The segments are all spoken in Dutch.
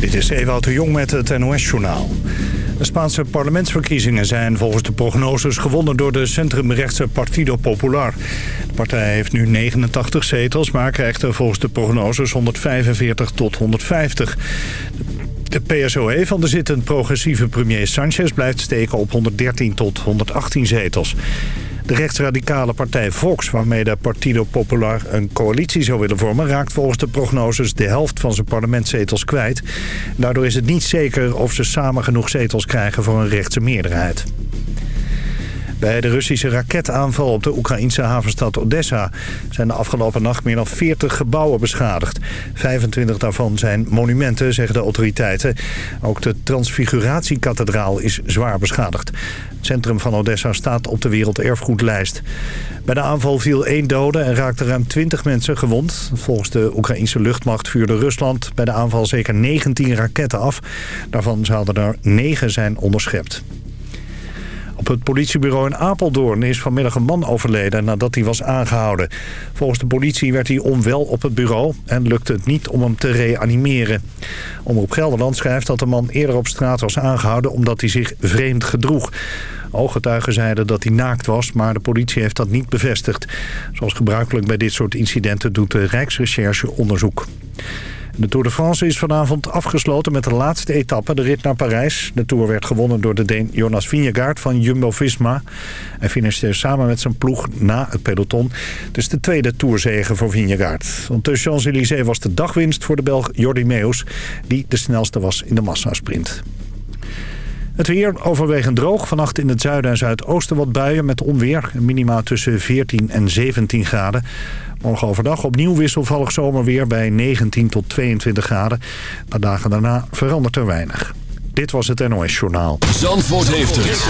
Dit is Ewout de Jong met het NOS-journaal. De Spaanse parlementsverkiezingen zijn volgens de prognoses gewonnen door de centrumrechtse Partido Popular. De partij heeft nu 89 zetels, maar krijgt er volgens de prognoses 145 tot 150. De PSOE van de zittend progressieve premier Sanchez blijft steken op 113 tot 118 zetels. De rechtsradicale partij Vox, waarmee de Partido Popular een coalitie zou willen vormen... raakt volgens de prognoses de helft van zijn parlementszetels kwijt. Daardoor is het niet zeker of ze samen genoeg zetels krijgen voor een rechtse meerderheid. Bij de Russische raketaanval op de Oekraïnse havenstad Odessa... zijn de afgelopen nacht meer dan 40 gebouwen beschadigd. 25 daarvan zijn monumenten, zeggen de autoriteiten. Ook de Transfiguratiekathedraal is zwaar beschadigd. Het centrum van Odessa staat op de werelderfgoedlijst. Bij de aanval viel één dode en raakten ruim 20 mensen gewond. Volgens de Oekraïnse luchtmacht vuurde Rusland bij de aanval zeker 19 raketten af. Daarvan zouden er 9 zijn onderschept. Op het politiebureau in Apeldoorn is vanmiddag een man overleden nadat hij was aangehouden. Volgens de politie werd hij onwel op het bureau en lukte het niet om hem te reanimeren. Omroep Gelderland schrijft dat de man eerder op straat was aangehouden omdat hij zich vreemd gedroeg. Ooggetuigen zeiden dat hij naakt was, maar de politie heeft dat niet bevestigd. Zoals gebruikelijk bij dit soort incidenten doet de Rijksrecherche onderzoek. De Tour de France is vanavond afgesloten met de laatste etappe, de rit naar Parijs. De Tour werd gewonnen door de Deen Jonas Vingegaard van Jumbo-Visma. Hij finishte samen met zijn ploeg na het peloton. Is de tweede Tourzege voor Vingegaard. Op de Champs-Élysées was de dagwinst voor de Belg Jordi Meus... die de snelste was in de massasprint. Het weer overwegend droog. Vannacht in het zuiden en zuidoosten wat buien met onweer. Minima tussen 14 en 17 graden. Morgen overdag opnieuw wisselvallig zomerweer bij 19 tot 22 graden. De dagen daarna verandert er weinig. Dit was het NOS Journaal. Zandvoort heeft het.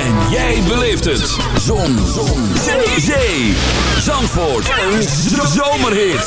En jij beleeft het. Zon. Zon. Zee. Zandvoort. Een zomerhit.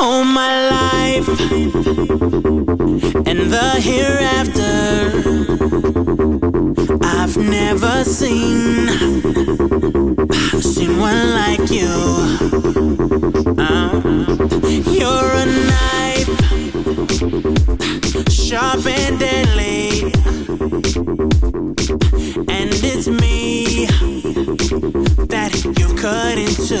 all my life. And the hereafter I've never seen seen one like you. Uh, you're a knife sharp and deadly. And it's me that you cut into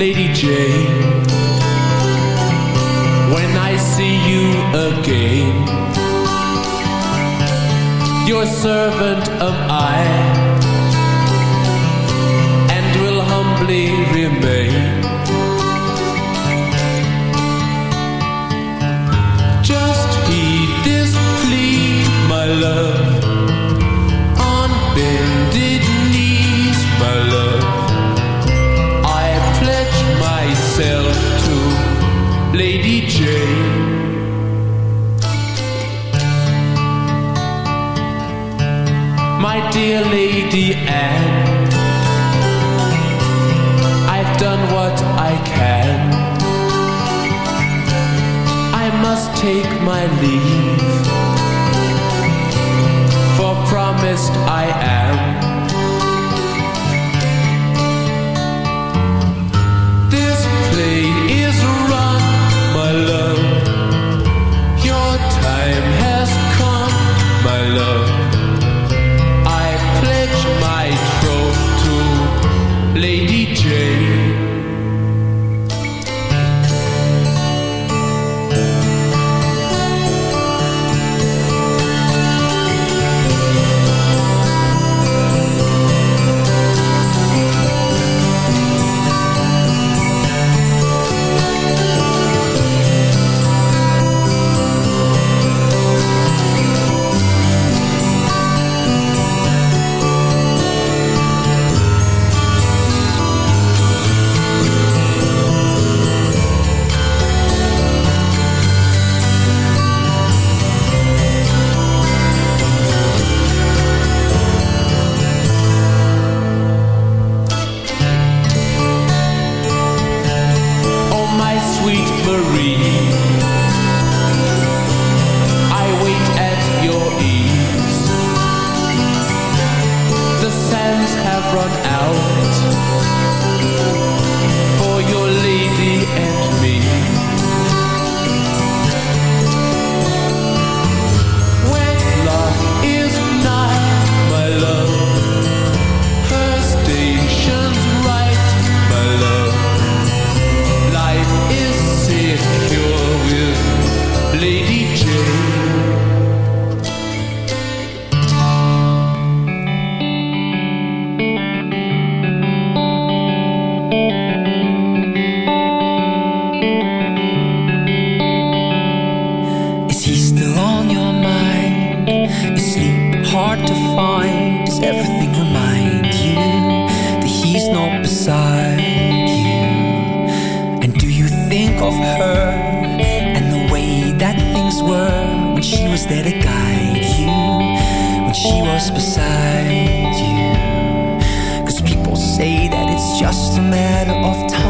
Lady Jane When I see you again Your servant am I. Is sleep hard to find? Does everything remind you that he's not beside you? And do you think of her and the way that things were when she was there to guide you? When she was beside you? Cause people say that it's just a matter of time.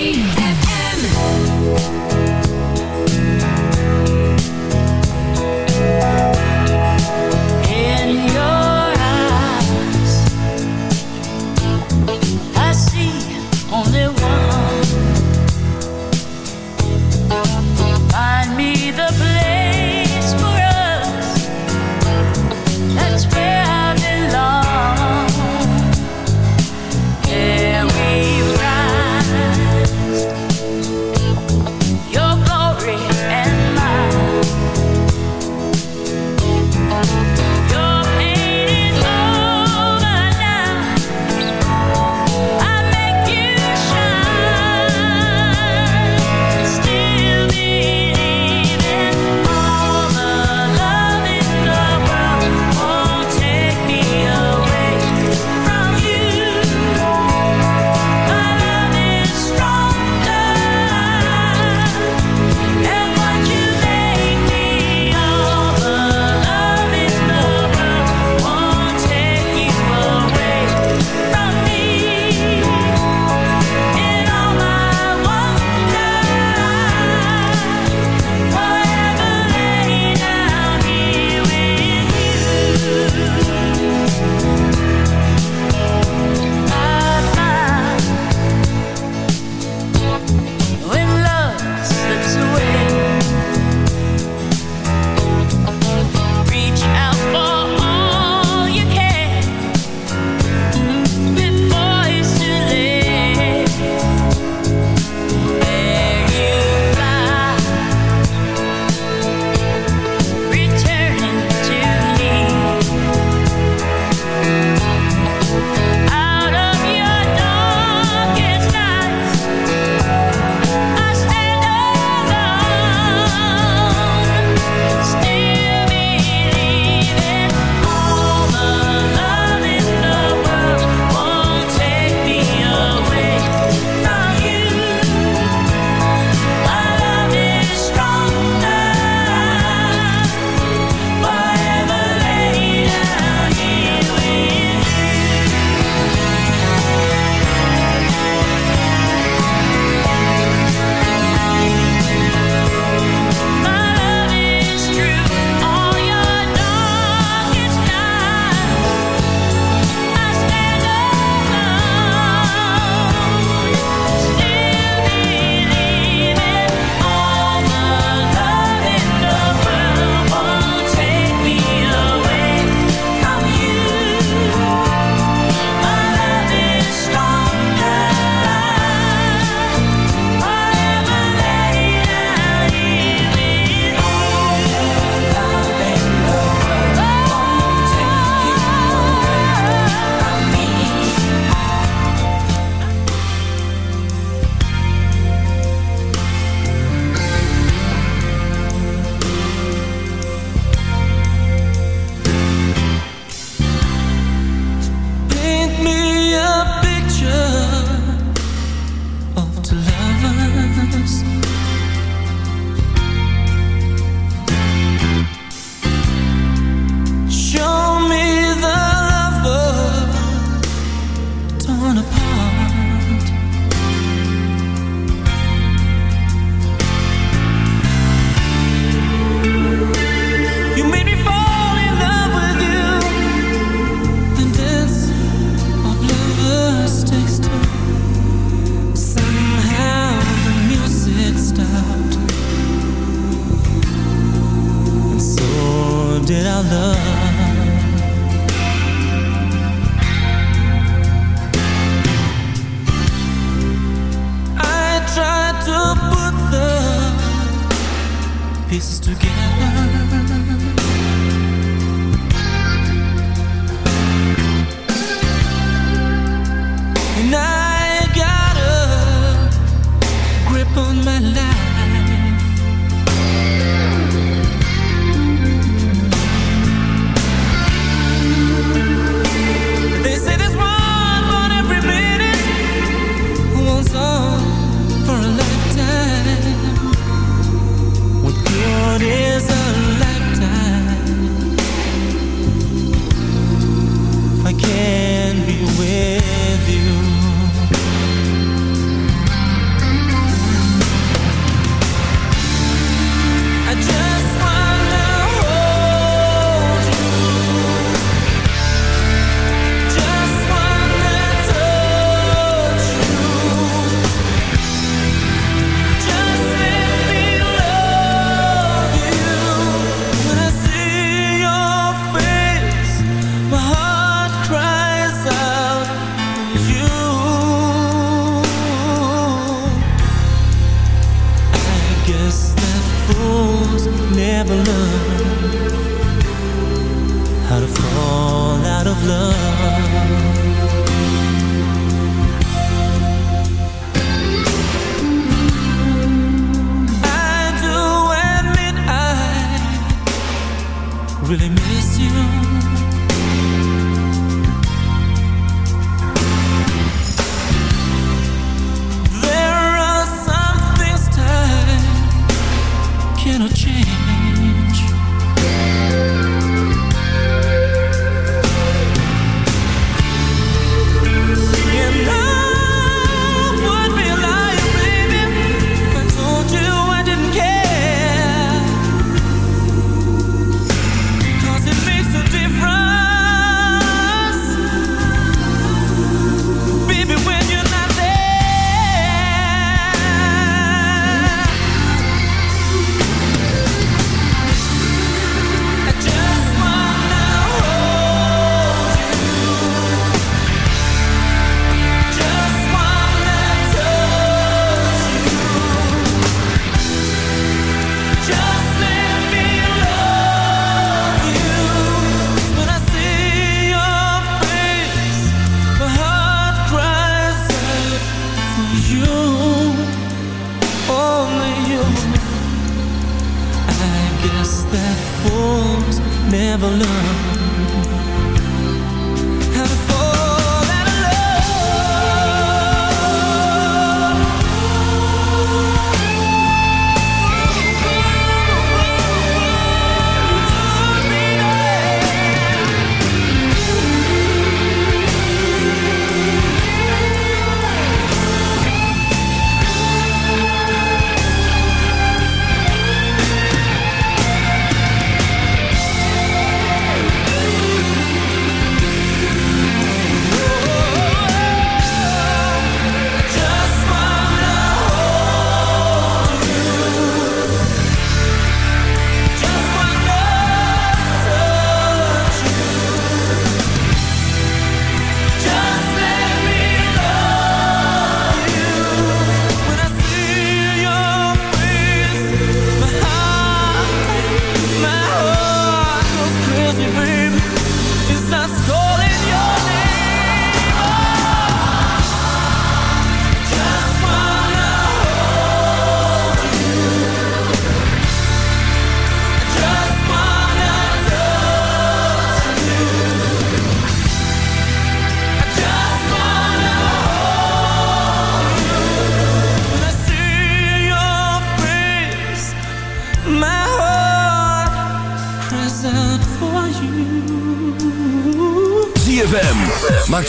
pieces together.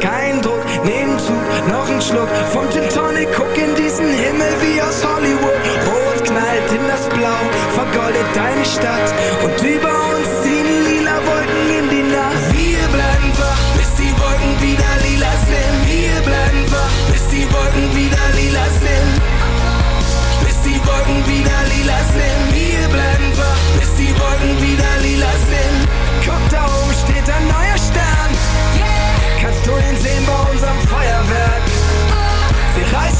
Kein Druck, Nebenzug, noch ein Schluck. Vom Tin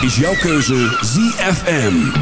is jouw keuze ZFM.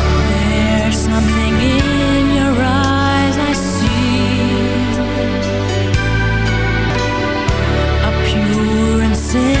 sin.